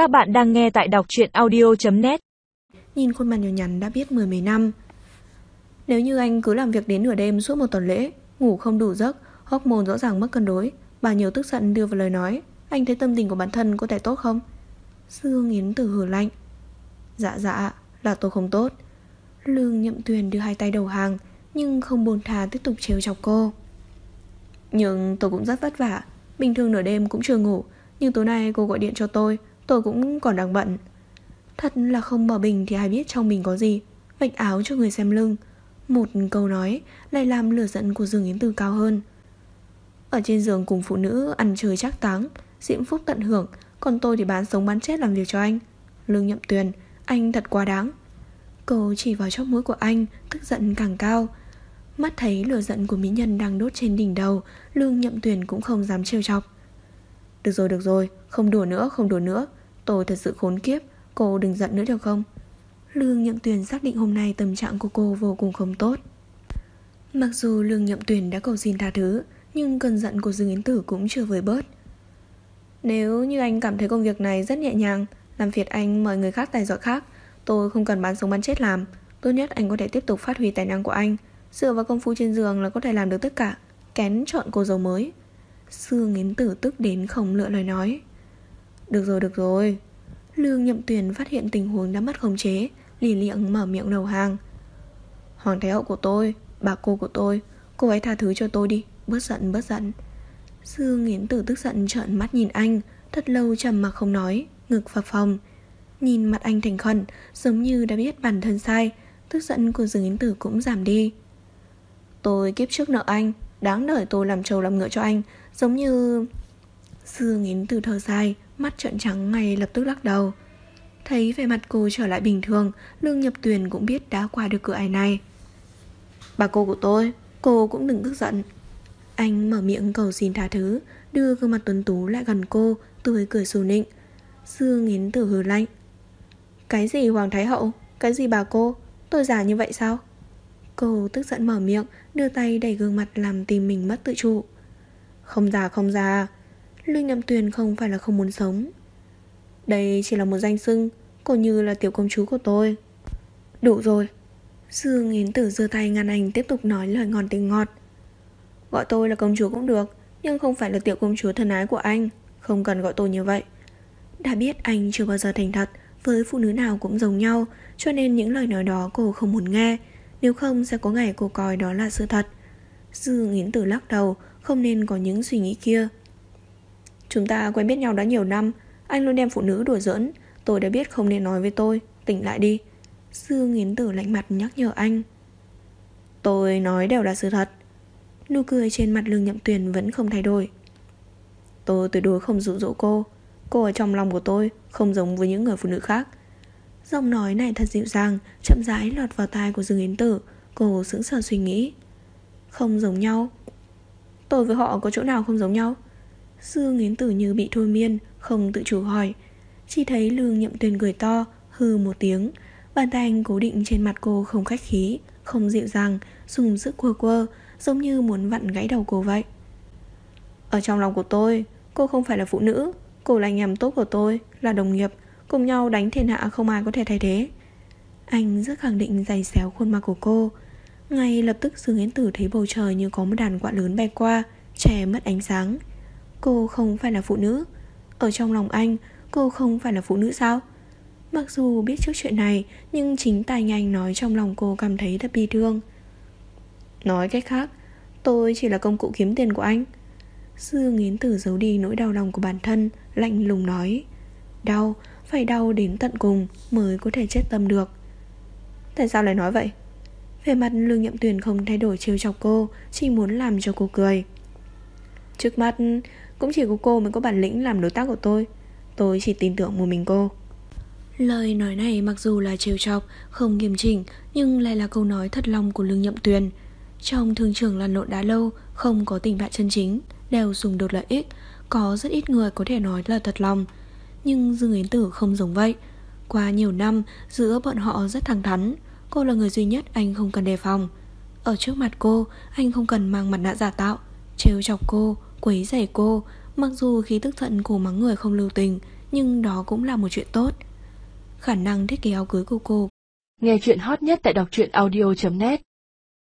Các bạn đang nghe tại đọc truyện audio.net Nhìn khuôn mặt nhỏ nhắn đã biết mười mấy năm. Nếu như anh cứ làm việc đến nửa đêm suốt một tuần lễ, Ngủ không đủ giấc, Hormone rõ ràng mất cân đối, bà nhiều tức giận đưa vào lời nói, Anh thấy tâm tình của bản thân có thể tốt không? Dương Yến từ hử lạnh. Dạ dạ là tôi không tốt. Lương nhậm tuyền đưa hai tay đầu hàng, Nhưng không buồn thà tiếp tục trêu chọc cô. Nhưng tôi cũng rất vất vả, Bình thường nửa đêm cũng chưa ngủ, Nhưng tối nay cô gọi điện cho tôi Tôi cũng còn đang bận. Thật là không mở bình thì ai biết trong mình có gì. Vạch áo cho người xem lưng. Một câu nói lại làm lửa giận của Dương Yến Từ cao hơn. Ở trên giường cùng phụ nữ ăn chơi chắc táng, Diễm phúc tận hưởng, Còn tôi thì bán sống bán chết làm việc cho anh. Lương nhậm tuyền, Anh thật quá đáng. Cô chỉ vào chóp mũi của anh, Tức giận càng cao. Mắt thấy lửa giận của mỹ nhân đang đốt trên đỉnh đầu, Lương nhậm tuyền cũng không dám trêu chọc. Được rồi được rồi, Không đùa nữa, không đùa nữa. Tôi thật sự khốn kiếp. Cô đừng giận nữa được không? Lương Nhậm Tuyền xác định hôm nay tâm trạng của cô vô cùng không tốt. Mặc dù Lương Nhậm Tuyền đã cầu xin tha thứ Nhưng cơn giận của Dương Yến Tử cũng chưa vơi bớt. Nếu như anh cảm thấy công việc này rất nhẹ nhàng Làm phiệt anh mời người khác tài giỏi khác Tôi không cần bán sống bán chết làm. Tốt nhất anh có thể tiếp tục phát huy tài năng của anh. Dựa vào công phu trên giường là có thể làm được tất cả. Kén chọn cô dâu mới. Dương Yến Tử tức đến không lựa lời nói. Được rồi, được rồi. Lương nhậm Tuyền phát hiện tình huống đã mất khống chế, lì liệng mở miệng đầu hàng. Hoàng thái hậu của tôi, bà cô của tôi, cô ấy tha thứ cho tôi đi, bớt giận, bớt giận. Dương Nghiến Tử tức giận trợn mắt nhìn anh, thật lâu trầm mặc không nói, ngực phập phòng. Nhìn mặt anh thành khẩn, giống như đã biết bản thân sai, tức giận của Dương Nghiến Tử cũng giảm đi. Tôi kiếp trước nợ anh, đáng đời tôi làm trâu làm ngựa cho anh, giống như... Dương Nghiến Tử thở dài, Mắt trợn trắng ngay lập tức lắc đầu. Thấy vẻ mặt cô trở lại bình thường Lương nhập tuyền cũng biết đã qua được cửa ải này. Bà cô của tôi Cô cũng đừng tức giận. Anh mở miệng cầu xin tha thứ Đưa gương mặt tuấn tú lại gần cô Tươi cười xù nịnh. Dương nghiến tử hừ lạnh. Cái gì Hoàng Thái Hậu? Cái gì bà cô? Tôi già như vậy sao? Cô tức giận mở miệng Đưa tay đẩy gương mặt làm tim mình mất tự chủ. Không già không già Lương Nhậm Tuyền không phải là không muốn sống. Đây chỉ là một danh xưng Cô như là tiểu công chúa của tôi. Đủ rồi. Dương Yến Tử giơ tay ngăn anh tiếp tục nói lời ngon tình ngọt. Gọi tôi là công chúa cũng được, Nhưng không phải là tiểu công chúa thân ái của anh. Không cần gọi tôi như vậy. Đã biết anh chưa bao giờ thành thật, Với phụ nữ nào cũng giống nhau, Cho nên những lời nói đó cô không muốn nghe. Nếu không sẽ có ngày cô coi đó là sự thật. Dương Yến Tử lắc đầu, Không nên có những suy nghĩ kia. Chúng ta quen biết nhau đã nhiều năm. Anh luôn đem phụ nữ đùa giỡn. Tôi đã biết không nên nói với tôi. Tỉnh lại đi. Dương Yến Tử lạnh mặt nhắc nhở anh. Tôi nói đều là sự thật. Nụ cười trên mặt lương nhậm tuyền vẫn không thay đổi. Tôi tuyệt đối không dụ dỗ cô. Cô ở trong lòng của tôi Không giống với những người phụ nữ khác. Giọng nói này thật dịu dàng, Chậm rãi lọt vào tai của Dương Yến Tử. Cô sững sờ suy nghĩ. Không giống nhau. Tôi với họ có chỗ nào không giống nhau? Dương Yến Tử như bị thôi miên, Không tự chủ hỏi. Chỉ thấy lương nhậm tuyền cười to Hư một tiếng. Bàn tay anh cố định trên mặt cô không khách khí, Không dịu dàng, Dùng sức quơ quơ, Giống như muốn vặn gãy đầu cô vậy. Ở trong lòng của tôi, Cô không phải là phụ nữ, Cô là nhằm tốt của tôi, Là đồng nghiệp, Cùng nhau đánh thiên hạ không ai có thể thay thế. Anh rất khẳng định giày xéo khuôn mặt của cô. Ngay lập tức Dương Yến Tử thấy bầu trời như có một đàn quạ lớn bay qua Trẻ mất ánh sáng. Cô không phải là phụ nữ. Ở trong lòng anh Cô không phải là phụ nữ sao? Mặc dù biết trước chuyện này Nhưng chính tài nhanh nói trong lòng cô cảm thấy thật bi thương. Nói cách khác Tôi chỉ là công cụ kiếm tiền của anh. Dương nghiến Tử giấu đi nỗi đau lòng của bản thân Lạnh lùng nói. Đau, phải đau đến tận cùng Mới có thể chết tâm được. Tại sao lại nói vậy? Về mặt Lương Nhậm Tuyền không thay đổi trêu chọc cô Chỉ muốn làm cho cô cười. Trước mắt cũng chỉ có cô mới có bản lĩnh làm đối tác của tôi. Tôi chỉ tin tưởng một mình cô. Lời nói này mặc dù là trêu chọc, Không nghiêm chỉnh, Nhưng lại là câu nói thật lòng của Lương Nhậm Tuyền. Trong thương trường lăn lộn đã lâu, Không có tình bạn chân chính, Đều dùng đột lợi ích. Có rất ít người có thể nói là thật lòng. Nhưng Dương Yến Tử không giống vậy. Qua nhiều năm, Giữa bọn họ rất thẳng thắn. Cô là người duy nhất anh không cần đề phòng. Ở trước mặt cô, Anh không cần mang mặt nạ giả tạo. Trêu chọc cô quấy rầy cô, Mặc dù khi tức giận cô mắng người không lưu tình, Nhưng đó cũng là một chuyện tốt. Khả năng thiết kế áo cưới của cô Nghe chuyện hot nhất tại đọc truyện audio.net